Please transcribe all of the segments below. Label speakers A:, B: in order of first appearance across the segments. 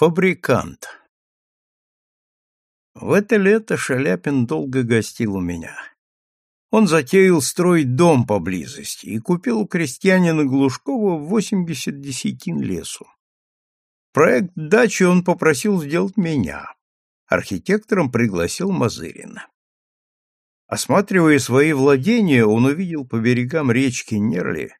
A: Фабрикант В это лето Шаляпин долго гостил у меня. Он затеял строить дом поблизости и купил у крестьянина Глушкова 80 десятин лесу. Проект дачи он попросил сделать меня. Архитектором пригласил Мазырина. Осматривая свои владения, он увидел по берегам речки Нерли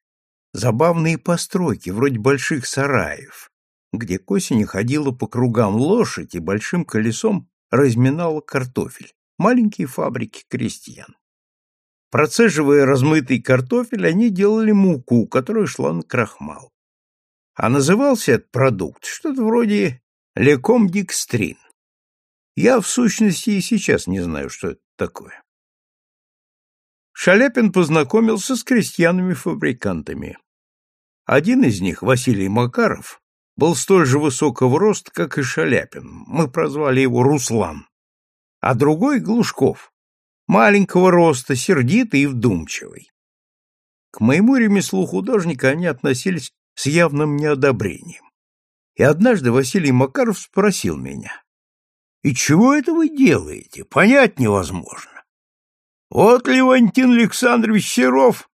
A: забавные постройки, вроде больших сараев, где к осени ходила по кругам лошадь и большим колесом разминала картофель, маленькие фабрики крестьян. Процеживая размытый картофель, они делали муку, которая шла на крахмал. А назывался этот продукт что-то вроде леком-дикстрин. Я, в сущности, и сейчас не знаю, что это такое. Шаляпин познакомился с крестьянами-фабрикантами. Один из них, Василий Макаров, был столь же высокого роста, как и Шаляпин. Мы прозвали его Руслан. А другой — Глушков. Маленького роста, сердитый и вдумчивый. К моему ремеслу художника они относились с явным неодобрением. И однажды Василий Макаров спросил меня, «И чего это вы делаете? Понять невозможно. Вот Левантин Александрович Серов,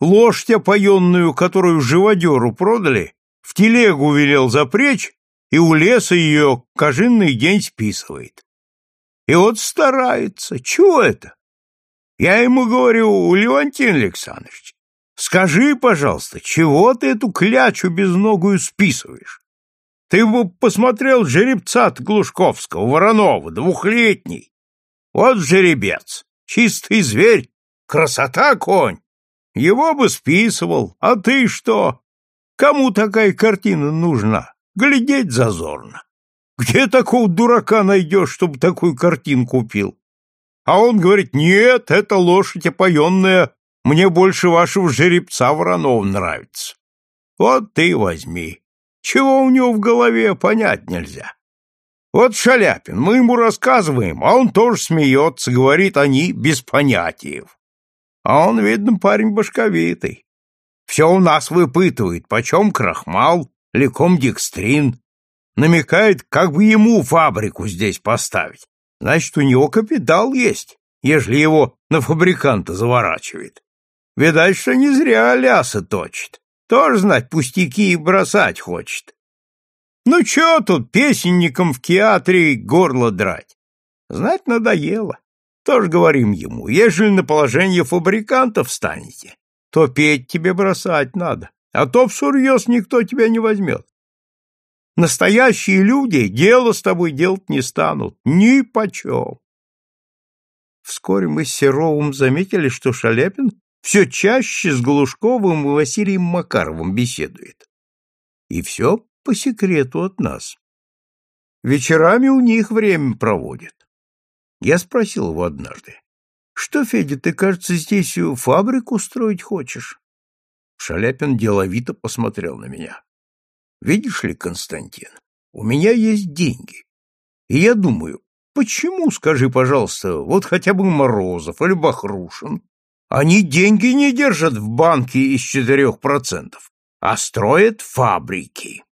A: лошадь опоенную, которую живодеру продали, в телегу велел запречь, и у леса ее кожинный день списывает. И вот старается. Чего это? Я ему говорю, Левантин Александрович, скажи, пожалуйста, чего ты эту клячу безногую списываешь? Ты бы посмотрел жеребца Глушковского, Воронова, двухлетний. Вот жеребец, чистый зверь, красота конь. Его бы списывал, а ты что? Кому такая картина нужна? Глядеть зазорно. Где такого дурака найдешь, чтобы такую картину купил? А он говорит, нет, это лошадь опоенная, мне больше вашего жеребца Воронов нравится. Вот ты возьми. Чего у него в голове, понять нельзя. Вот Шаляпин, мы ему рассказываем, а он тоже смеется, говорит, они без понятий. А он, видно, парень башковитый. Все у нас выпытывает, почем крахмал, леком декстрин. Намекает, как бы ему фабрику здесь поставить. Значит, у него капитал есть, ежели его на фабриканта заворачивает. Видать, что не зря лясы точит. Тоже знать пустяки и бросать хочет. Ну чё тут песенникам в театре горло драть? Знать надоело. Тоже говорим ему, ежели на положение фабрикантов станете, то петь тебе бросать надо, а то всерьез никто тебя не возьмет. Настоящие люди дело с тобой делать не станут, ни почем. Вскоре мы с Серовым заметили, что Шаляпин все чаще с Глушковым и Василием Макаровым беседует. И все по секрету от нас. Вечерами у них время проводит. Я спросил его однажды, что, Федя, ты, кажется, здесь фабрику строить хочешь? Шаляпин деловито посмотрел на меня. Видишь ли, Константин, у меня есть деньги. И я думаю, почему, скажи, пожалуйста, вот хотя бы Морозов или Бахрушин, они деньги не держат в банке из четырех процентов, а строят фабрики.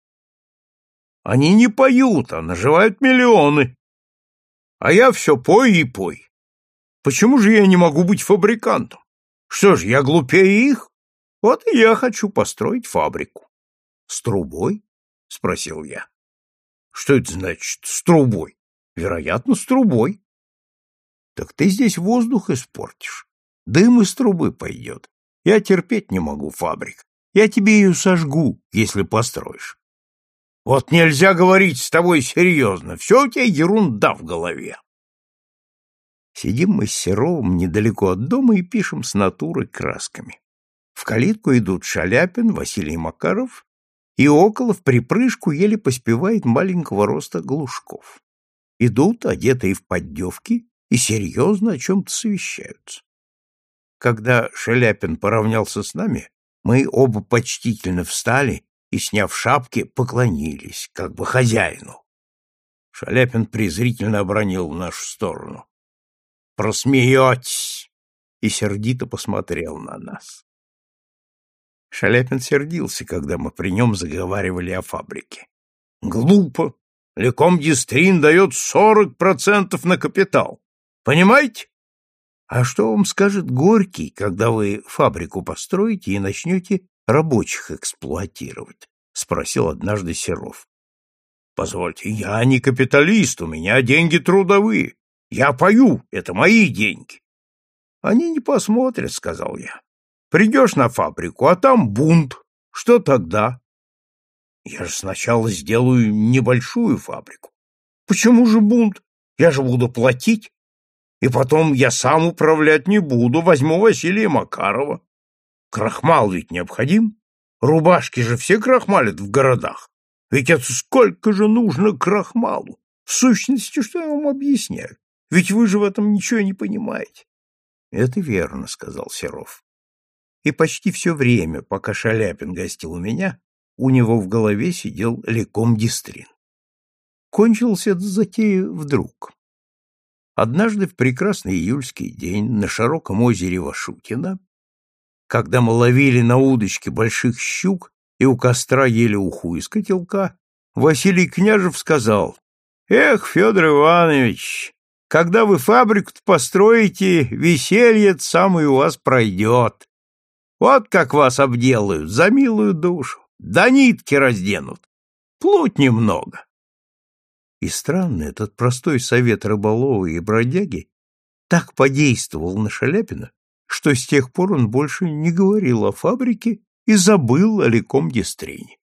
A: Они не поют, а наживают миллионы. А я все пой и пой. Почему же я не могу быть фабрикантом? Что ж, я глупее их? Вот и я хочу построить фабрику. С трубой? спросил я. Что это значит с трубой? Вероятно, с трубой. Так ты здесь воздух испортишь. Дым из трубы пойдет. Я терпеть не могу фабрик. Я тебе ее сожгу, если построишь. Вот нельзя говорить с тобой серьезно. Все у тебя ерунда в голове. Сидим мы с Серовым недалеко от дома и пишем с натуры красками. В калитку идут Шаляпин, Василий Макаров, и около в припрыжку еле поспевает маленького роста Глушков. Идут, одетые в поддевки, и серьезно о чем-то совещаются. Когда Шаляпин поравнялся с нами, мы оба почтительно встали и, сняв шапки, поклонились, как бы хозяину. Шаляпин презрительно обронил в нашу сторону просмеетесь!» и сердито посмотрел на нас. Шаляпин сердился, когда мы при нем заговаривали о фабрике. «Глупо! Лекомдистрин дает 40% на капитал. Понимаете? А что вам скажет Горький, когда вы фабрику построите и начнете рабочих эксплуатировать? Спросил однажды Серов. Позвольте, я не капиталист, у меня деньги трудовые. Я пою, это мои деньги. Они не посмотрят, сказал я. Придешь на фабрику, а там бунт. Что тогда? Я же сначала сделаю небольшую фабрику. Почему же бунт? Я же буду платить. И потом я сам управлять не буду, возьму Василия Макарова. Крахмал ведь необходим. Рубашки же все крахмалят в городах. Ведь это сколько же нужно крахмалу? В сущности, что я вам объясняю? Ведь вы же в этом ничего не понимаете. — Это верно, — сказал Серов. И почти все время, пока Шаляпин гостил у меня, у него в голове сидел леком Дистрин. Кончился эта затея вдруг. Однажды в прекрасный июльский день на широком озере Вашутина, когда мы ловили на удочке больших щук и у костра ели уху из котелка, Василий Княжев сказал, «Эх, Федор Иванович, когда вы фабрику построите, веселье самое у вас пройдет. Вот как вас обделают, за милую душу, до нитки разденут. Плуть немного». И странно, этот простой совет рыболова и бродяги так подействовал на Шаляпина, что с тех пор он больше не говорил о фабрике и забыл о Леком Дестрине.